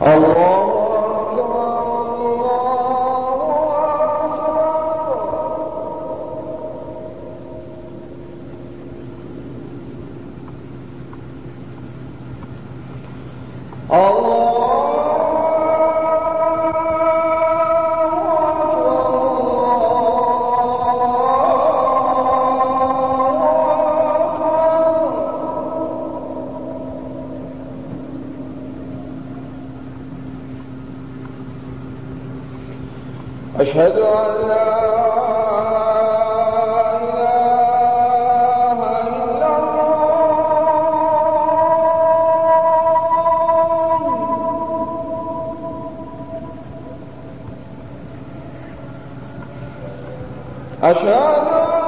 Allah أشهد أن لا أشهد أن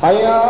Ayah.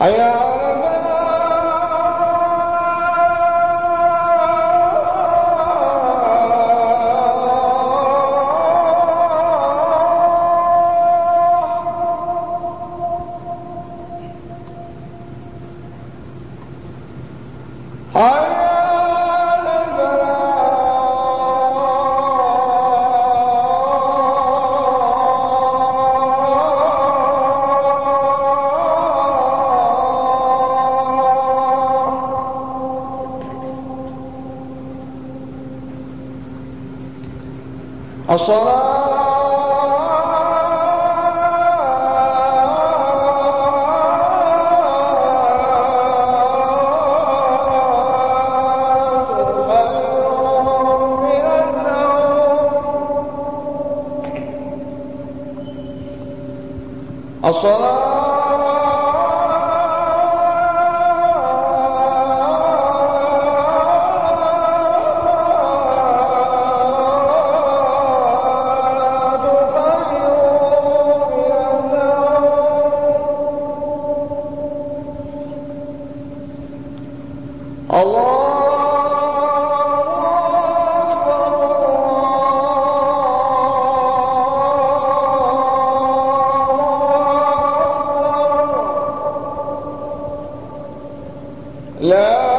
Ayah. الصلاة لا.